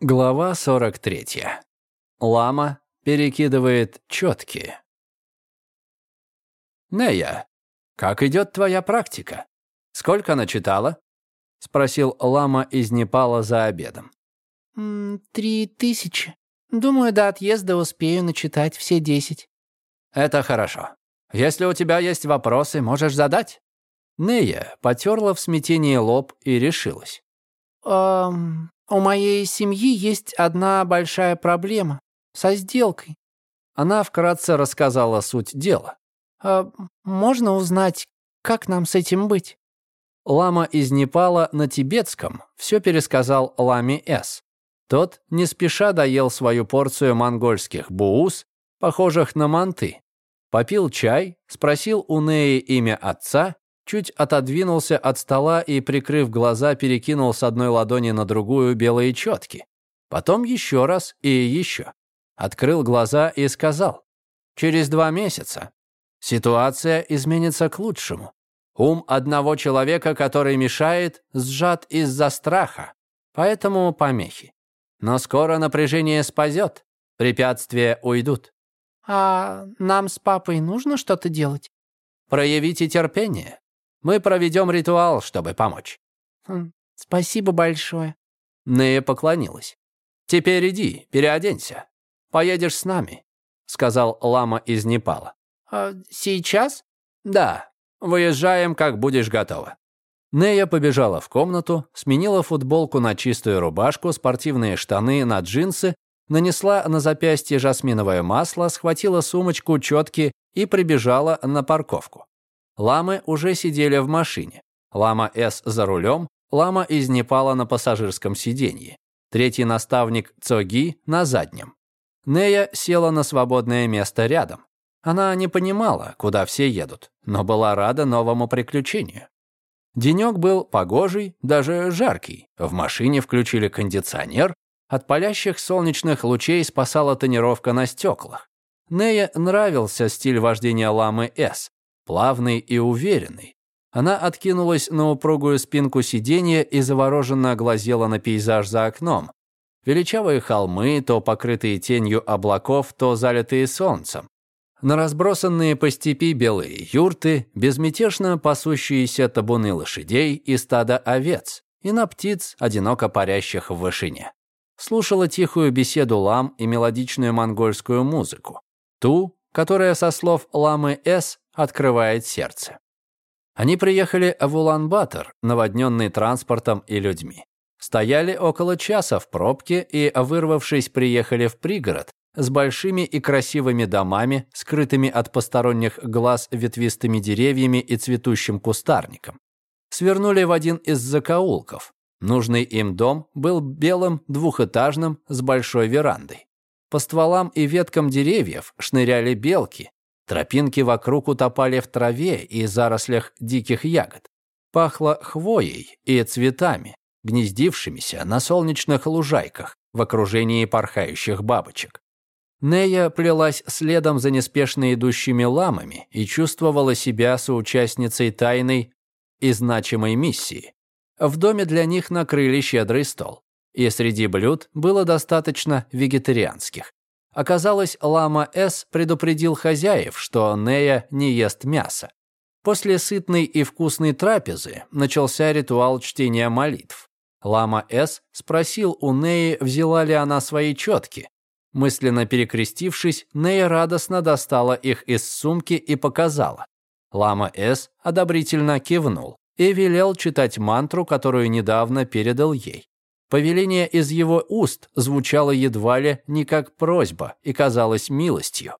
Глава 43. Лама перекидывает четки. «Нея, как идет твоя практика? Сколько начитала?» — спросил лама из Непала за обедом. «Три тысячи. Думаю, до отъезда успею начитать все десять». «Это хорошо. Если у тебя есть вопросы, можешь задать?» Нея потерла в смятении лоб и решилась. «Эм, у моей семьи есть одна большая проблема со сделкой». Она вкратце рассказала суть дела. «А можно узнать, как нам с этим быть?» Лама из Непала на тибетском все пересказал Ламе С. Тот не спеша доел свою порцию монгольских буус, похожих на манты. Попил чай, спросил у Неи имя отца чуть отодвинулся от стола и, прикрыв глаза, перекинул с одной ладони на другую белые четки. Потом еще раз и еще. Открыл глаза и сказал. «Через два месяца ситуация изменится к лучшему. Ум одного человека, который мешает, сжат из-за страха, поэтому помехи. Но скоро напряжение спадет, препятствия уйдут. «А нам с папой нужно что-то делать?» «Проявите терпение. Мы проведем ритуал, чтобы помочь». Хм, «Спасибо большое». Нея поклонилась. «Теперь иди, переоденься. Поедешь с нами», — сказал лама из Непала. «А сейчас?» «Да. Выезжаем, как будешь готова». Нея побежала в комнату, сменила футболку на чистую рубашку, спортивные штаны на джинсы, нанесла на запястье жасминовое масло, схватила сумочку, четки и прибежала на парковку. Ламы уже сидели в машине. Лама С за рулем, лама из Непала на пассажирском сиденье. Третий наставник Цоги на заднем. Нея села на свободное место рядом. Она не понимала, куда все едут, но была рада новому приключению. Денек был погожий, даже жаркий. В машине включили кондиционер. От палящих солнечных лучей спасала тонировка на стеклах. Нея нравился стиль вождения ламы С плавный и уверенный. Она откинулась на упругую спинку сиденья и завороженно глазела на пейзаж за окном. Величавые холмы, то покрытые тенью облаков, то залитые солнцем. На разбросанные по степи белые юрты, безмятежно пасущиеся табуны лошадей и стада овец, и на птиц, одиноко парящих в вышине. Слушала тихую беседу лам и мелодичную монгольскую музыку. Ту, которая, со слов ламы С, открывает сердце. Они приехали в Улан-Батор, наводненный транспортом и людьми. Стояли около часа в пробке и, вырвавшись, приехали в пригород с большими и красивыми домами, скрытыми от посторонних глаз ветвистыми деревьями и цветущим кустарником. Свернули в один из закоулков. Нужный им дом был белым, двухэтажным, с большой верандой. По стволам и веткам деревьев шныряли белки, Тропинки вокруг утопали в траве и зарослях диких ягод. Пахло хвоей и цветами, гнездившимися на солнечных лужайках в окружении порхающих бабочек. Нея плелась следом за неспешно идущими ламами и чувствовала себя соучастницей тайной и значимой миссии. В доме для них накрыли щедрый стол, и среди блюд было достаточно вегетарианских. Оказалось, лама С предупредил хозяев, что Нея не ест мясо. После сытной и вкусной трапезы начался ритуал чтения молитв. Лама С спросил у Неи, взяла ли она свои четки. Мысленно перекрестившись, Нея радостно достала их из сумки и показала. Лама С одобрительно кивнул и велел читать мантру, которую недавно передал ей. Повеление из его уст звучало едва ли не как просьба и казалось милостью.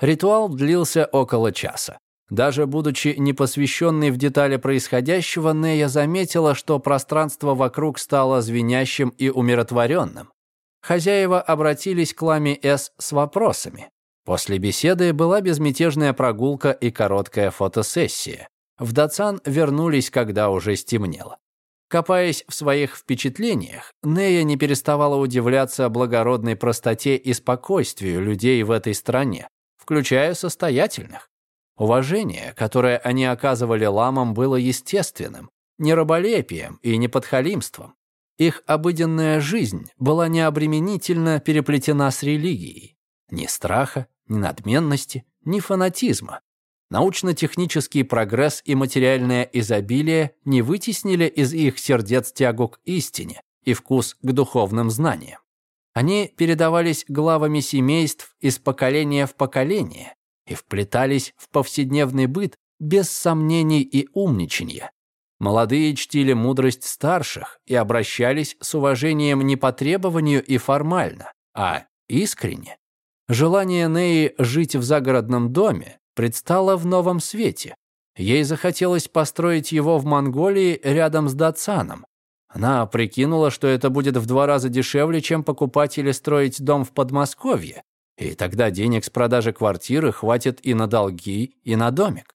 Ритуал длился около часа. Даже будучи непосвященной в детали происходящего, Нея заметила, что пространство вокруг стало звенящим и умиротворенным. Хозяева обратились к Ламе С с вопросами. После беседы была безмятежная прогулка и короткая фотосессия. В Дацан вернулись, когда уже стемнело. Копаясь в своих впечатлениях, Нея не переставала удивляться благородной простоте и спокойствию людей в этой стране, включая состоятельных. Уважение, которое они оказывали ламам, было естественным, не раболепием и не подхалимством. Их обыденная жизнь была необременительно переплетена с религией. Ни страха, ни надменности, ни фанатизма. Научно-технический прогресс и материальное изобилие не вытеснили из их сердец тягу к истине и вкус к духовным знаниям. Они передавались главами семейств из поколения в поколение и вплетались в повседневный быт без сомнений и умничанья. Молодые чтили мудрость старших и обращались с уважением не по требованию и формально, а искренне. Желание Неи жить в загородном доме предстало в новом свете. Ей захотелось построить его в Монголии рядом с Датсаном. Она прикинула, что это будет в два раза дешевле, чем покупать или строить дом в Подмосковье, и тогда денег с продажи квартиры хватит и на долги, и на домик.